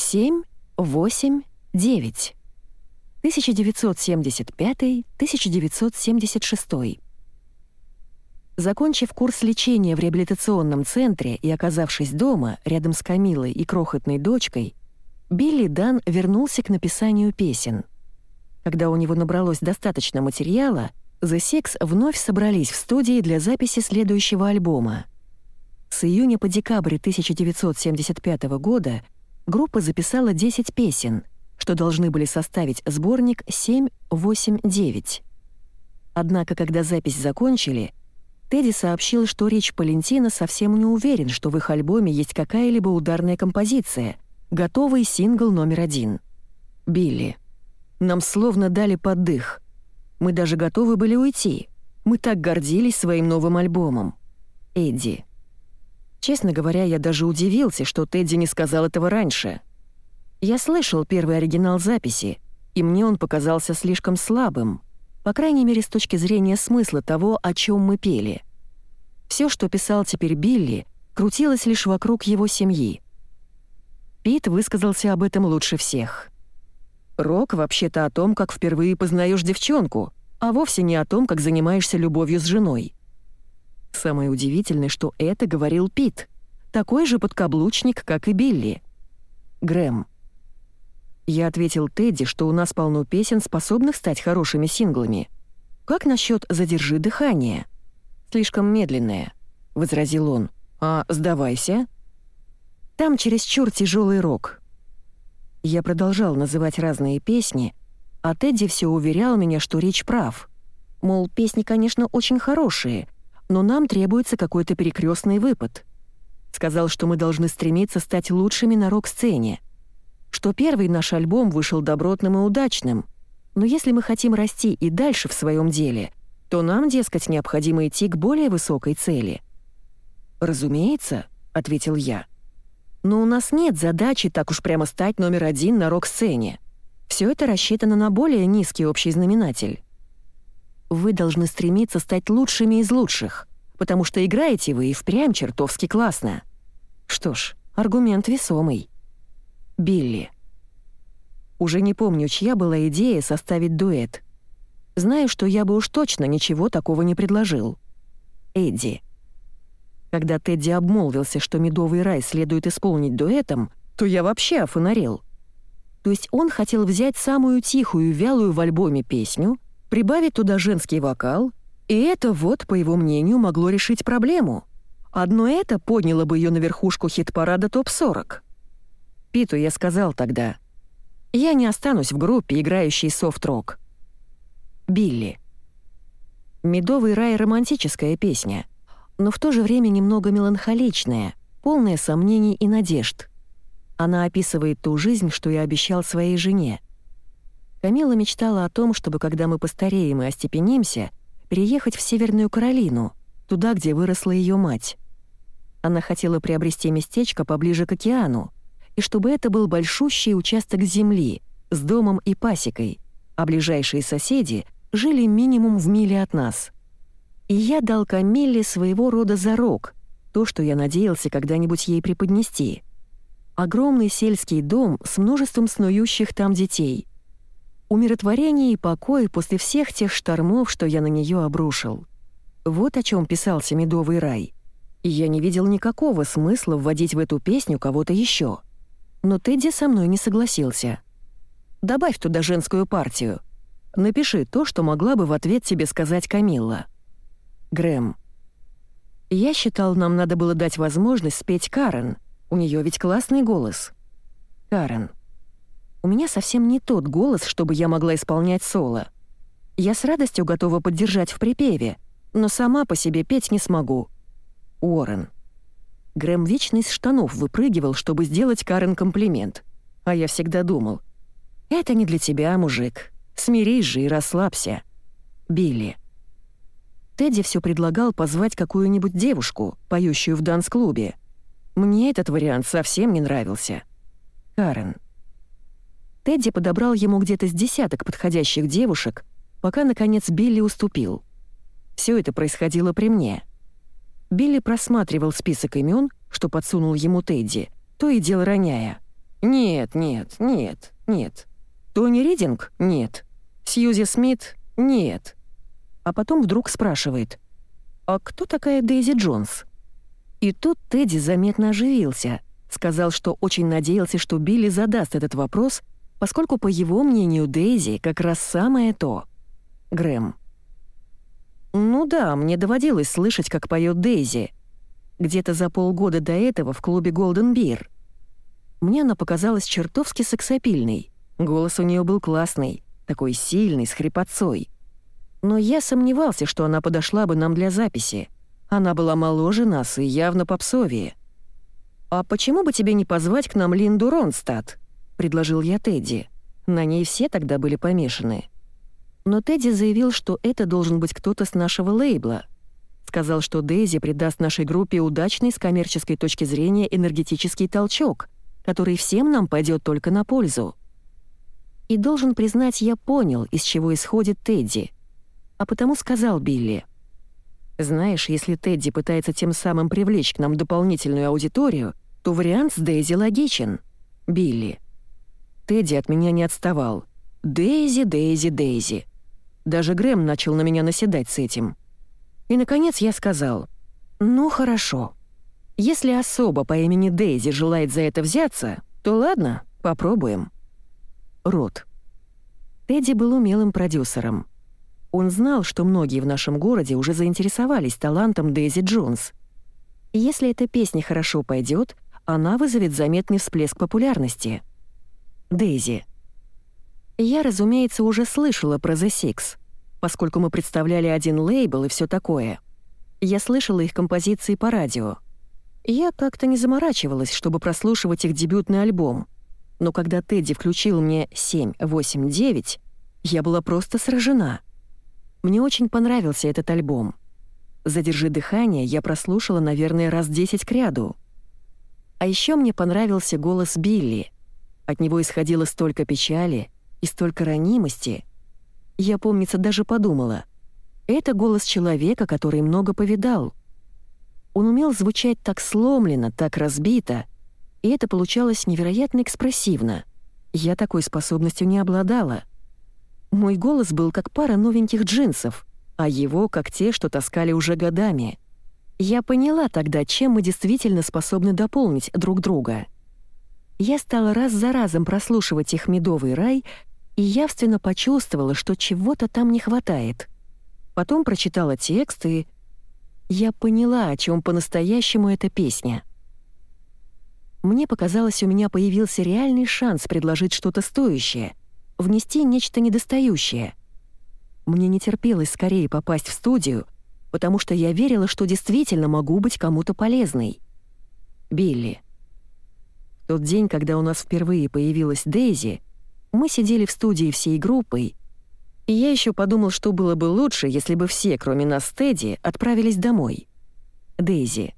7, 8, 9. 1975-1976. Закончив курс лечения в реабилитационном центре и оказавшись дома, рядом с Камилой и крохотной дочкой, Билли Дан вернулся к написанию песен. Когда у него набралось достаточно материала, The Six вновь собрались в студии для записи следующего альбома. С июня по декабрь 1975 года группа записала 10 песен, что должны были составить сборник 7-8-9. Однако, когда запись закончили, Тедди сообщил, что Рич Палентино совсем не уверен, что в их альбоме есть какая-либо ударная композиция, готовый сингл номер один. «Билли, нам словно дали поддых. Мы даже готовы были уйти. Мы так гордились своим новым альбомом. Эдди». Честно говоря, я даже удивился, что Тедди не сказал этого раньше. Я слышал первый оригинал записи, и мне он показался слишком слабым — по крайней мере, с точки зрения смысла того, о чем мы пели. Все, что писал теперь Билли, крутилось лишь вокруг его семьи. Пит высказался об этом лучше всех. Рок вообще-то о том, как впервые познаешь девчонку, а вовсе не о том, как занимаешься любовью с женой. Самое удивительное, что это говорил Пит, такой же подкаблучник, как и Билли. Грэм. Я ответил Тедди, что у нас полно песен, способных стать хорошими синглами. «Как насчет «Задержи дыхание»?» «Слишком медленное», — возразил он. «А сдавайся». «Там чересчур тяжелый рок». Я продолжал называть разные песни, а Тедди все уверял меня, что речь прав. Мол, песни, конечно, очень хорошие, но нам требуется какой-то перекрестный выпад. Сказал, что мы должны стремиться стать лучшими на рок-сцене — что первый наш альбом вышел добротным и удачным, но если мы хотим расти и дальше в своем деле, то нам, дескать, необходимо идти к более высокой цели. «Разумеется», — ответил я. «Но у нас нет задачи так уж прямо стать номер один на рок-сцене. Все это рассчитано на более низкий общий знаменатель. Вы должны стремиться стать лучшими из лучших, потому что играете вы и впрямь чертовски классно». Что ж, аргумент весомый. Билли. Уже не помню, чья была идея составить дуэт. Знаю, что я бы уж точно ничего такого не предложил. Эдди. Когда Тедди обмолвился, что «Медовый рай» следует исполнить дуэтом, то я вообще офонарел. То есть он хотел взять самую тихую, вялую в альбоме песню, прибавить туда женский вокал, и это вот, по его мнению, могло решить проблему. Одно это подняло бы ее на верхушку хит-парада ТОП-40. Питу я сказал тогда. Я не останусь в группе, играющей софт-рок. Билли. «Медовый рай» — романтическая песня, но в то же время немного меланхоличная, полная сомнений и надежд. Она описывает ту жизнь, что я обещал своей жене. Камила мечтала о том, чтобы, когда мы постареем и остепенимся, переехать в Северную Каролину, туда, где выросла ее мать. Она хотела приобрести местечко поближе к океану, и чтобы это был большущий участок земли с домом и пасекой, а ближайшие соседи жили минимум в миле от нас. И я дал Камилле своего рода зарок, то, что я надеялся когда-нибудь ей преподнести. Огромный сельский дом с множеством снующих там детей. Умиротворение и покой после всех тех штормов, что я на нее обрушил. Вот о чем писался «Медовый рай». И я не видел никакого смысла вводить в эту песню кого-то еще но Тедди со мной не согласился. «Добавь туда женскую партию. Напиши то, что могла бы в ответ тебе сказать Камилла». Грэм. «Я считал, нам надо было дать возможность спеть Карен. У нее ведь классный голос». Карен. «У меня совсем не тот голос, чтобы я могла исполнять соло. Я с радостью готова поддержать в припеве, но сама по себе петь не смогу». Уоррен. Грэм вечно из штанов выпрыгивал, чтобы сделать Карен комплимент. А я всегда думал, «Это не для тебя, мужик. Смирись же и расслабься». Билли. Тедди все предлагал позвать какую-нибудь девушку, поющую в данс-клубе. Мне этот вариант совсем не нравился. Карен. Тедди подобрал ему где-то с десяток подходящих девушек, пока, наконец, Билли уступил. Все это происходило при мне — Билли просматривал список имен, что подсунул ему Тедди, то и дело роняя. «Нет, нет, нет, нет. Тони Ридинг? Нет. Сьюзи Смит? Нет». А потом вдруг спрашивает, «А кто такая Дейзи Джонс?» И тут Тедди заметно оживился, сказал, что очень надеялся, что Билли задаст этот вопрос, поскольку, по его мнению, Дейзи как раз самое то. Грэм. «Ну да, мне доводилось слышать, как поет Дейзи. Где-то за полгода до этого в клубе Golden Beer. Мне она показалась чертовски сексапильной. Голос у нее был классный, такой сильный, с хрипотцой. Но я сомневался, что она подошла бы нам для записи. Она была моложе нас и явно попсовее. «А почему бы тебе не позвать к нам Линду Ронстадт?» — предложил я Тедди. На ней все тогда были помешаны. Но Тедди заявил, что это должен быть кто-то с нашего лейбла. Сказал, что Дейзи придаст нашей группе удачный с коммерческой точки зрения энергетический толчок, который всем нам пойдет только на пользу. И должен признать, я понял, из чего исходит Тедди. А потому сказал Билли. «Знаешь, если Тедди пытается тем самым привлечь к нам дополнительную аудиторию, то вариант с Дейзи логичен. Билли». Тедди от меня не отставал. «Дейзи, Дейзи, Дейзи». Даже Грэм начал на меня наседать с этим. И, наконец, я сказал, «Ну, хорошо. Если особо по имени Дейзи желает за это взяться, то ладно, попробуем». Рот. Тедди был умелым продюсером. Он знал, что многие в нашем городе уже заинтересовались талантом Дейзи Джонс. Если эта песня хорошо пойдет, она вызовет заметный всплеск популярности. Дейзи. Я, разумеется, уже слышала про The Six, поскольку мы представляли один лейбл и все такое. Я слышала их композиции по радио. Я как-то не заморачивалась, чтобы прослушивать их дебютный альбом. Но когда Тедди включил мне 7, 8, 9, я была просто сражена. Мне очень понравился этот альбом. «Задержи дыхание» я прослушала, наверное, раз 10 к ряду. А еще мне понравился голос Билли. От него исходило столько печали — и столько ранимости. Я, помнится, даже подумала, это голос человека, который много повидал. Он умел звучать так сломленно, так разбито, и это получалось невероятно экспрессивно. Я такой способностью не обладала. Мой голос был как пара новеньких джинсов, а его как те, что таскали уже годами. Я поняла тогда, чем мы действительно способны дополнить друг друга. Я стала раз за разом прослушивать их «Медовый рай» и явственно почувствовала, что чего-то там не хватает. Потом прочитала текст, и я поняла, о чем по-настоящему эта песня. Мне показалось, у меня появился реальный шанс предложить что-то стоящее, внести нечто недостающее. Мне не терпелось скорее попасть в студию, потому что я верила, что действительно могу быть кому-то полезной. Билли. Тот день, когда у нас впервые появилась Дейзи, мы сидели в студии всей группой, и я еще подумал, что было бы лучше, если бы все, кроме нас с Тедди, отправились домой. Дейзи.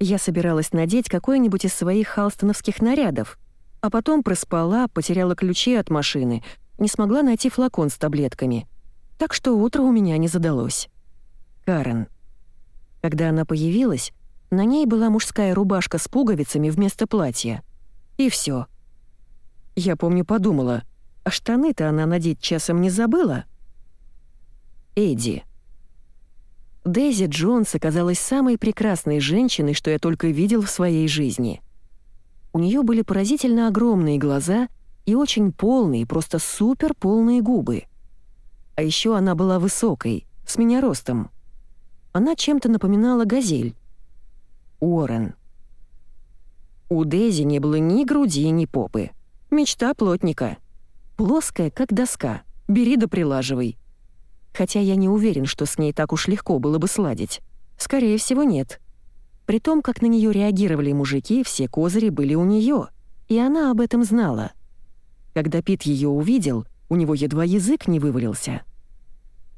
Я собиралась надеть какой-нибудь из своих халстоновских нарядов, а потом проспала, потеряла ключи от машины, не смогла найти флакон с таблетками. Так что утро у меня не задалось. Карен. Когда она появилась, на ней была мужская рубашка с пуговицами вместо платья. И все. Я помню, подумала, а штаны-то она надеть часом не забыла? Эдди. Дейзи Джонс оказалась самой прекрасной женщиной, что я только видел в своей жизни. У нее были поразительно огромные глаза и очень полные, просто супер полные губы. А еще она была высокой, с меня ростом. Она чем-то напоминала газель. Уоррен. У Дейзи не было ни груди, ни попы. Мечта плотника. Плоская, как доска. Бери да прилаживай. Хотя я не уверен, что с ней так уж легко было бы сладить. Скорее всего, нет. При том, как на нее реагировали мужики, все козыри были у нее, и она об этом знала. Когда Пит ее увидел, у него едва язык не вывалился.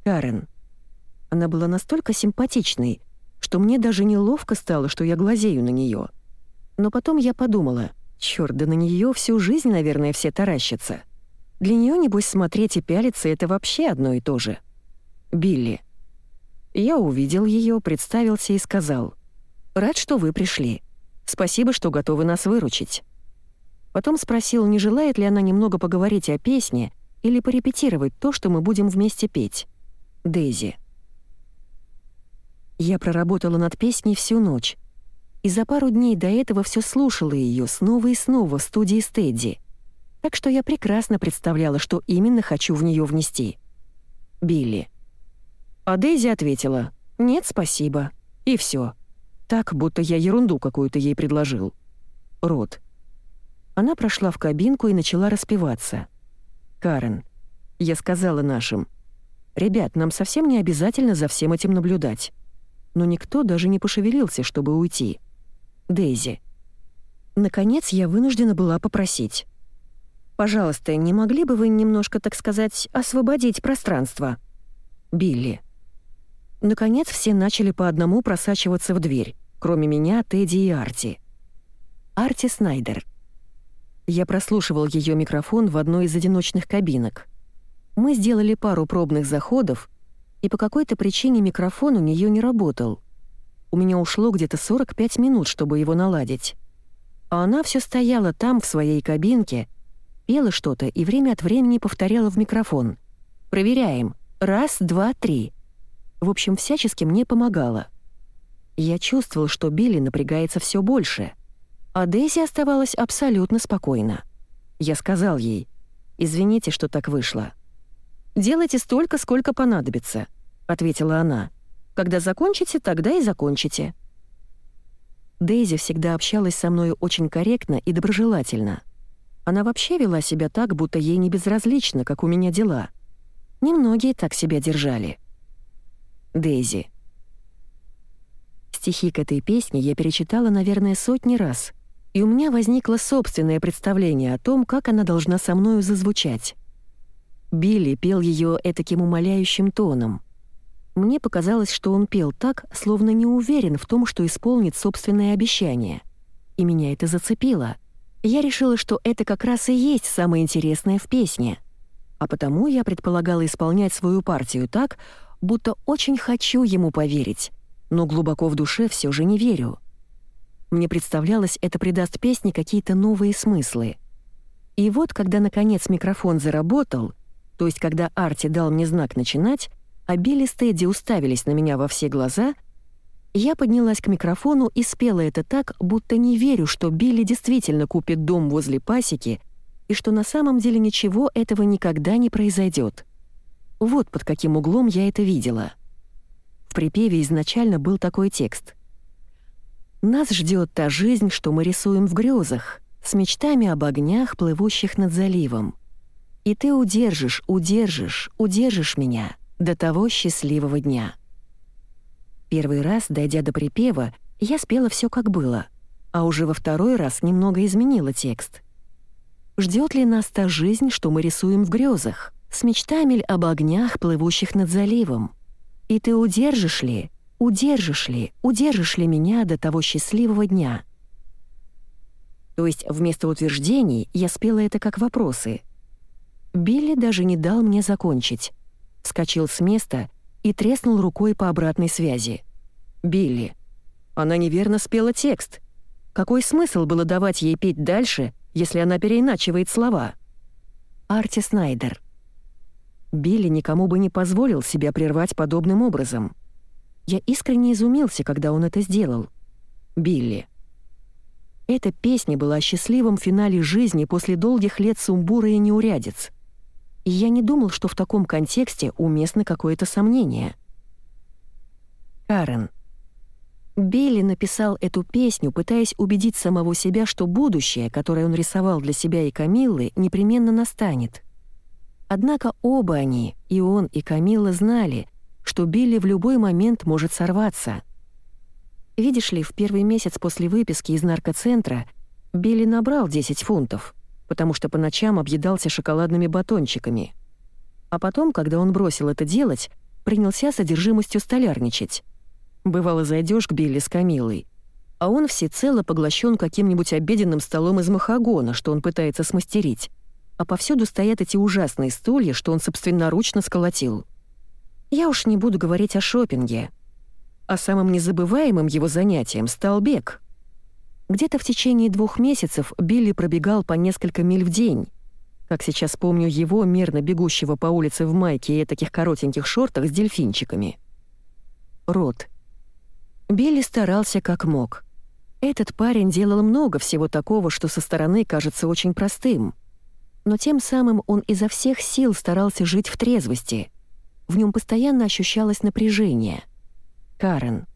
Карен. Она была настолько симпатичной, что мне даже неловко стало, что я глазею на нее. Но потом я подумала — Чёрт, да на неё всю жизнь, наверное, все таращатся. Для неё, небось, смотреть и пялиться — это вообще одно и то же. Билли. Я увидел её, представился и сказал. «Рад, что вы пришли. Спасибо, что готовы нас выручить». Потом спросил, не желает ли она немного поговорить о песне или порепетировать то, что мы будем вместе петь. Дейзи. Я проработала над песней всю ночь, и за пару дней до этого все слушала ее снова и снова в студии Стедди, так что я прекрасно представляла, что именно хочу в нее внести. Билли. А Дейзи ответила «Нет, спасибо». И все. Так, будто я ерунду какую-то ей предложил. Рот. Она прошла в кабинку и начала распеваться. «Карен, я сказала нашим, «Ребят, нам совсем не обязательно за всем этим наблюдать». Но никто даже не пошевелился, чтобы уйти. Дейзи. Наконец, я вынуждена была попросить. «Пожалуйста, не могли бы вы немножко, так сказать, освободить пространство?» Билли. Наконец, все начали по одному просачиваться в дверь, кроме меня, Тедди и Арти. Арти Снайдер. Я прослушивал ее микрофон в одной из одиночных кабинок. Мы сделали пару пробных заходов, и по какой-то причине микрофон у нее не работал. У меня ушло где-то 45 минут, чтобы его наладить. А она все стояла там, в своей кабинке, пела что-то и время от времени повторяла в микрофон. «Проверяем. Раз, два, три». В общем, всячески мне помогала. Я чувствовал, что Билли напрягается все больше — а Дейзи оставалась абсолютно спокойна. Я сказал ей, «Извините, что так вышло». «Делайте столько, сколько понадобится», — ответила она. «Когда закончите, тогда и закончите». Дейзи всегда общалась со мной очень корректно и доброжелательно. Она вообще вела себя так, будто ей не безразлично, как у меня дела. Немногие так себя держали. Дейзи. Стихи к этой песне я перечитала, наверное, сотни раз, и у меня возникло собственное представление о том, как она должна со мною зазвучать. Билли пел ее этаким умоляющим тоном. Мне показалось, что он пел так, словно не уверен в том, что исполнит собственное обещание. И меня это зацепило. Я решила, что это как раз и есть самое интересное в песне. А потому я предполагала исполнять свою партию так, будто очень хочу ему поверить, но глубоко в душе все же не верю. Мне представлялось, это придаст песне какие-то новые смыслы. И вот, когда наконец микрофон заработал, то есть когда Арти дал мне знак начинать, а Билли с уставились на меня во все глаза, я поднялась к микрофону и спела это так, будто не верю, что Билли действительно купит дом возле пасеки и что на самом деле ничего этого никогда не произойдет. Вот под каким углом я это видела. В припеве изначально был такой текст. Нас ждет та жизнь, что мы рисуем в грезах, с мечтами об огнях, плывущих над заливом. И ты удержишь, удержишь, удержишь меня до того счастливого дня. Первый раз, дойдя до припева, я спела все как было, а уже во второй раз немного изменила текст. Ждет ли нас та жизнь, что мы рисуем в грезах, с мечтами об огнях, плывущих над заливом? И ты удержишь ли, Удержишь ли, удержишь ли меня до того счастливого дня? То есть вместо утверждений я спела это как вопросы. Билли даже не дал мне закончить. Скочил с места и треснул рукой по обратной связи. «Билли, она неверно спела текст. Какой смысл было давать ей петь дальше, если она переиначивает слова?» Арти Снайдер. Билли никому бы не позволил себя прервать подобным образом. Я искренне изумился, когда он это сделал. Билли. Эта песня была о счастливом финале жизни после долгих лет сумбура и неурядиц. И я не думал, что в таком контексте уместно какое-то сомнение. Карен. Билли написал эту песню, пытаясь убедить самого себя, что будущее, которое он рисовал для себя и Камиллы, непременно настанет. Однако оба они, и он, и Камилла, знали, что Билли в любой момент может сорваться. Видишь ли, в первый месяц после выписки из наркоцентра Билли набрал 10 фунтов, потому что по ночам объедался шоколадными батончиками. А потом, когда он бросил это делать, принялся содержимостью столярничать. Бывало, зайдешь к Билли с Камилой, а он всецело поглощен каким-нибудь обеденным столом из махагона, что он пытается смастерить. А повсюду стоят эти ужасные стулья, что он собственноручно сколотил. Я уж не буду говорить о шопинге. А самым незабываемым его занятием стал бег. Где-то в течение двух месяцев Билли пробегал по несколько миль в день. Как сейчас помню его, мерно бегущего по улице в майке и таких коротеньких шортах с дельфинчиками. Рот. Билли старался как мог. Этот парень делал много всего такого, что со стороны кажется очень простым. Но тем самым он изо всех сил старался жить в трезвости. В нем постоянно ощущалось напряжение. Карен.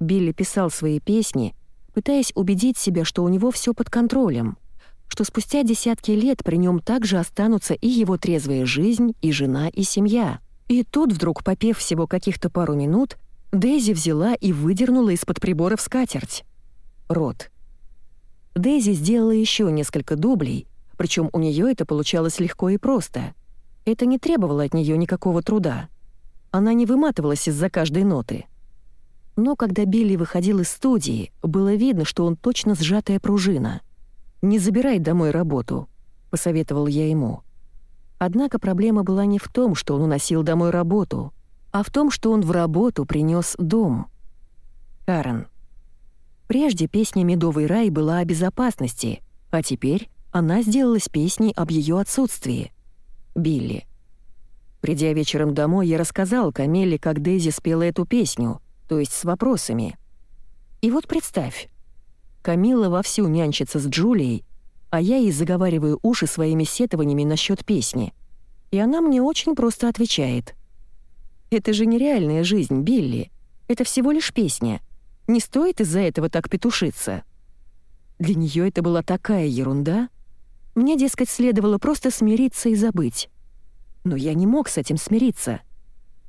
Билли писал свои песни, пытаясь убедить себя, что у него все под контролем, что спустя десятки лет при нем также останутся и его трезвая жизнь, и жена, и семья. И тут вдруг, попев всего каких-то пару минут, Дейзи взяла и выдернула из-под приборов скатерть. Рот. Дейзи сделала еще несколько дублей, причем у нее это получалось легко и просто. Это не требовало от нее никакого труда. Она не выматывалась из-за каждой ноты. Но когда Билли выходил из студии, было видно, что он точно сжатая пружина. «Не забирай домой работу», — посоветовал я ему. Однако проблема была не в том, что он уносил домой работу, а в том, что он в работу принес дом. Карен. Прежде песня «Медовый рай» была о безопасности, а теперь она сделалась песней об ее отсутствии. Билли. Придя вечером домой, я рассказал Камеле, как Дейзи спела эту песню, то есть с вопросами. И вот представь, Камила вовсю нянчится с Джулией, а я ей заговариваю уши своими сетованиями насчет песни. И она мне очень просто отвечает. «Это же нереальная жизнь, Билли. Это всего лишь песня. Не стоит из-за этого так петушиться». Для нее это была такая ерунда. Мне, дескать, следовало просто смириться и забыть. Но я не мог с этим смириться.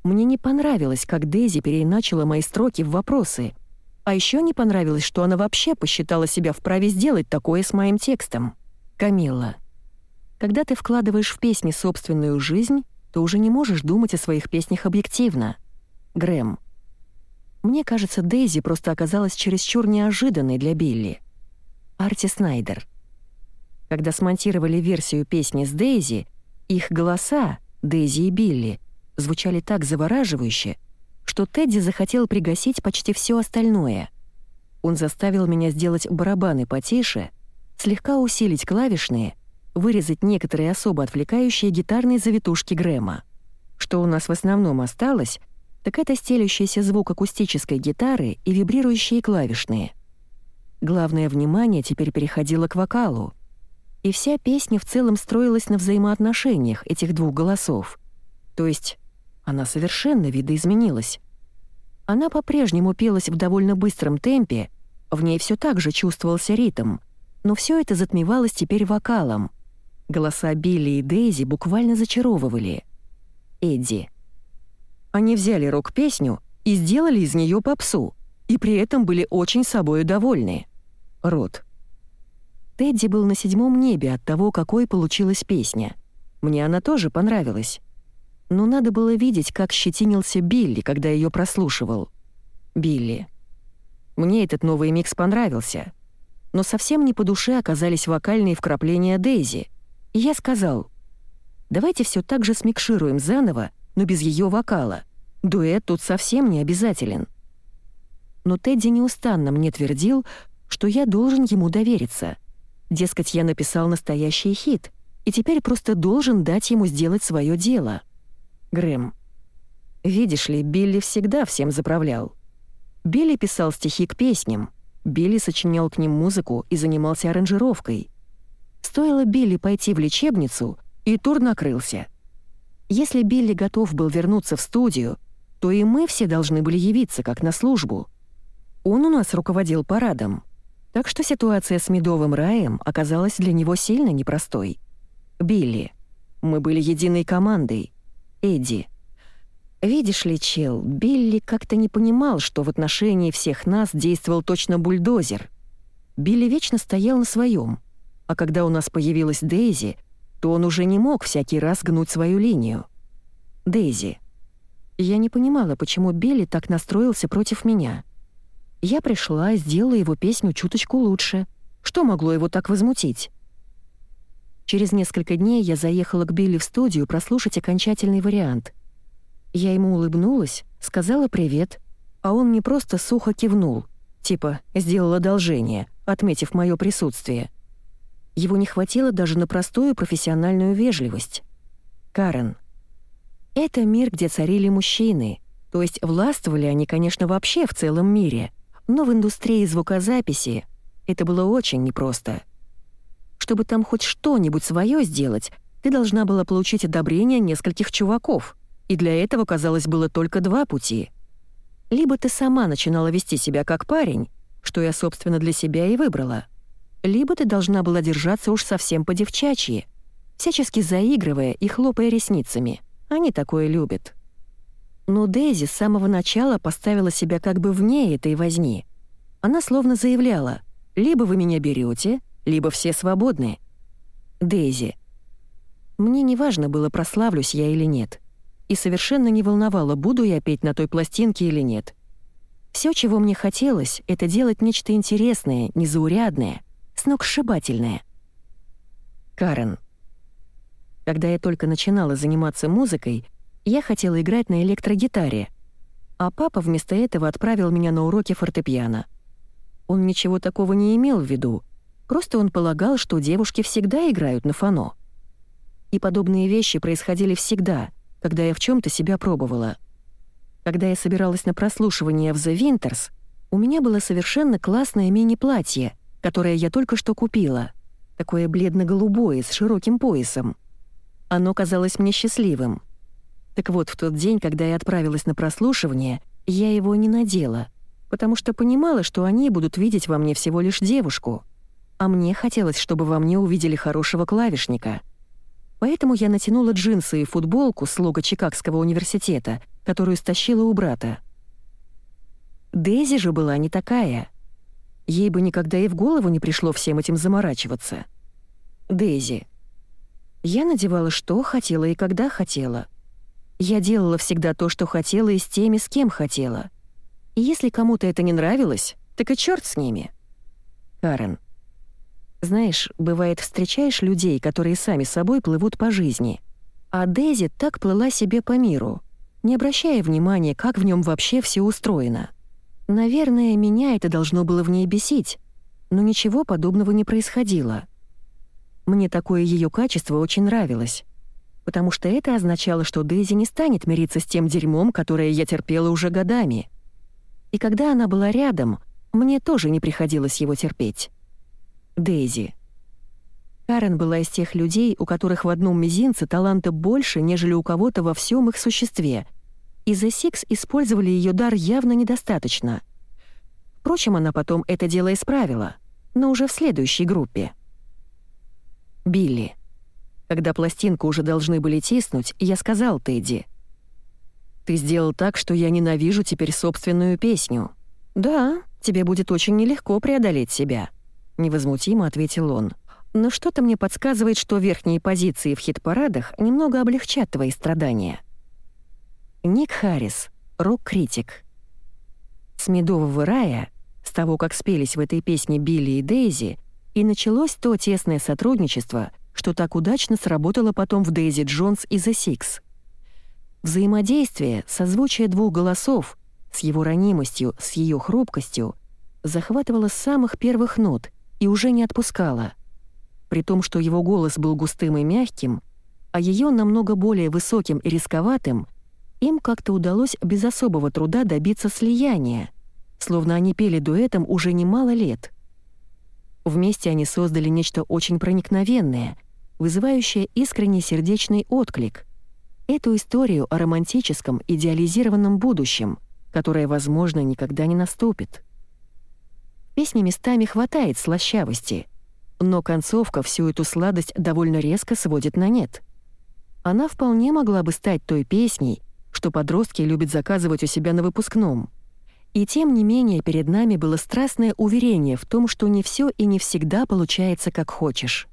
Мне не понравилось, как Дейзи переиначила мои строки в вопросы. А еще не понравилось, что она вообще посчитала себя вправе сделать такое с моим текстом. Камилла. Когда ты вкладываешь в песни собственную жизнь, то уже не можешь думать о своих песнях объективно. Грэм. Мне кажется, Дейзи просто оказалась чересчур неожиданной для Билли. Арти Снайдер. Когда смонтировали версию песни с Дейзи, их голоса, Дейзи и Билли, звучали так завораживающе, что Тедди захотел пригасить почти все остальное. Он заставил меня сделать барабаны потише, слегка усилить клавишные, вырезать некоторые особо отвлекающие гитарные завитушки Грэма. Что у нас в основном осталось, так это стелющийся звук акустической гитары и вибрирующие клавишные. Главное внимание теперь переходило к вокалу. И вся песня в целом строилась на взаимоотношениях этих двух голосов. То есть она совершенно видоизменилась. Она по-прежнему пелась в довольно быстром темпе, в ней все так же чувствовался ритм, но все это затмевалось теперь вокалом. Голоса Билли и Дейзи буквально зачаровывали. Эдди. Они взяли рок-песню и сделали из нее попсу, и при этом были очень собою довольны. Рот. Тедди был на седьмом небе от того, какой получилась песня. Мне она тоже понравилась. Но надо было видеть, как щетинился Билли, когда ее прослушивал. Билли. Мне этот новый микс понравился. Но совсем не по душе оказались вокальные вкрапления Дейзи. И я сказал, давайте все так же смикшируем заново, но без ее вокала. Дуэт тут совсем не обязателен. Но Тедди неустанно мне твердил, что я должен ему довериться — Дескать, я написал настоящий хит, и теперь просто должен дать ему сделать свое дело. Грэм. Видишь ли, Билли всегда всем заправлял. Билли писал стихи к песням, Билли сочинял к ним музыку и занимался аранжировкой. Стоило Билли пойти в лечебницу, и тур накрылся. Если Билли готов был вернуться в студию, то и мы все должны были явиться, как на службу. Он у нас руководил парадом. Так что ситуация с Медовым раем оказалась для него сильно непростой. Билли. Мы были единой командой. Эдди. Видишь ли, чел, Билли как-то не понимал, что в отношении всех нас действовал точно бульдозер. Билли вечно стоял на своем, а когда у нас появилась Дейзи, то он уже не мог всякий раз гнуть свою линию. Дейзи. Я не понимала, почему Билли так настроился против меня. Я пришла, сделала его песню чуточку лучше. Что могло его так возмутить? Через несколько дней я заехала к Билли в студию прослушать окончательный вариант. Я ему улыбнулась, сказала привет, а он мне просто сухо кивнул, типа «сделал одолжение», отметив мое присутствие. Его не хватило даже на простую профессиональную вежливость. Карен. Это мир, где царили мужчины, то есть властвовали они, конечно, вообще в целом мире, но в индустрии звукозаписи это было очень непросто. Чтобы там хоть что-нибудь свое сделать, ты должна была получить одобрение нескольких чуваков, и для этого, казалось, было только два пути. Либо ты сама начинала вести себя как парень, что я, собственно, для себя и выбрала, либо ты должна была держаться уж совсем по-девчачьи, всячески заигрывая и хлопая ресницами. Они такое любят. Но Дейзи с самого начала поставила себя как бы вне этой возни. Она словно заявляла, либо вы меня берете, либо все свободны. Дейзи. Мне не важно было, прославлюсь я или нет. И совершенно не волновало, буду я петь на той пластинке или нет. Все, чего мне хотелось, это делать нечто интересное, незаурядное, сногсшибательное. Карен. Когда я только начинала заниматься музыкой, я хотела играть на электрогитаре, а папа вместо этого отправил меня на уроки фортепиано. Он ничего такого не имел в виду, просто он полагал, что девушки всегда играют на фано. И подобные вещи происходили всегда, когда я в чем то себя пробовала. Когда я собиралась на прослушивание в The Winters, у меня было совершенно классное мини-платье, которое я только что купила, такое бледно-голубое, с широким поясом. Оно казалось мне счастливым — так вот, в тот день, когда я отправилась на прослушивание, я его не надела, потому что понимала, что они будут видеть во мне всего лишь девушку. А мне хотелось, чтобы во мне увидели хорошего клавишника. Поэтому я натянула джинсы и футболку с лого Чикагского университета, которую стащила у брата. Дейзи же была не такая. Ей бы никогда и в голову не пришло всем этим заморачиваться. Дейзи. Я надевала что хотела и когда хотела — я делала всегда то, что хотела, и с теми, с кем хотела. И если кому-то это не нравилось, так и черт с ними. Карен. Знаешь, бывает, встречаешь людей, которые сами собой плывут по жизни. А Дейзи так плыла себе по миру, не обращая внимания, как в нем вообще все устроено. Наверное, меня это должно было в ней бесить, но ничего подобного не происходило. Мне такое ее качество очень нравилось потому что это означало, что Дейзи не станет мириться с тем дерьмом, которое я терпела уже годами. И когда она была рядом, мне тоже не приходилось его терпеть. Дейзи. Карен была из тех людей, у которых в одном мизинце таланта больше, нежели у кого-то во всем их существе, и The Six использовали ее дар явно недостаточно. Впрочем, она потом это дело исправила, но уже в следующей группе. Билли. Когда пластинку уже должны были тиснуть, я сказал Тедди. «Ты сделал так, что я ненавижу теперь собственную песню». «Да, тебе будет очень нелегко преодолеть себя», — невозмутимо ответил он. «Но что-то мне подсказывает, что верхние позиции в хит-парадах немного облегчат твои страдания». Ник Харрис, рок-критик. С «Медового рая», с того, как спелись в этой песне Билли и Дейзи, и началось то тесное сотрудничество, что так удачно сработало потом в Дейзи Джонс и The Six. Взаимодействие, созвучие двух голосов, с его ранимостью, с ее хрупкостью, захватывало с самых первых нот и уже не отпускало. При том, что его голос был густым и мягким, а ее намного более высоким и рисковатым, им как-то удалось без особого труда добиться слияния, словно они пели дуэтом уже немало лет. Вместе они создали нечто очень проникновенное — вызывающая искренний сердечный отклик. Эту историю о романтическом, идеализированном будущем, которое, возможно, никогда не наступит. Песни местами хватает слащавости, но концовка всю эту сладость довольно резко сводит на нет. Она вполне могла бы стать той песней, что подростки любят заказывать у себя на выпускном. И тем не менее перед нами было страстное уверение в том, что не все и не всегда получается как хочешь.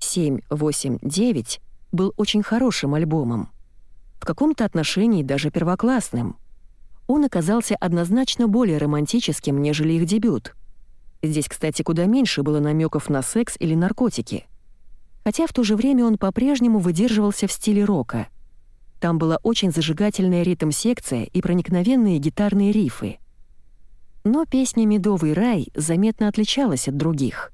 7, 8, 9 был очень хорошим альбомом. В каком-то отношении даже первоклассным. Он оказался однозначно более романтическим, нежели их дебют. Здесь, кстати, куда меньше было намеков на секс или наркотики. Хотя в то же время он по-прежнему выдерживался в стиле рока. Там была очень зажигательная ритм-секция и проникновенные гитарные рифы. Но песня «Медовый рай» заметно отличалась от других.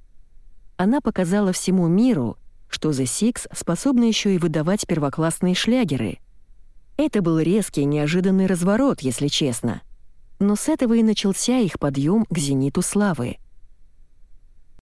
Она показала всему миру, что The Six способна еще и выдавать первоклассные шлягеры. Это был резкий, неожиданный разворот, если честно. Но с этого и начался их подъем к зениту славы —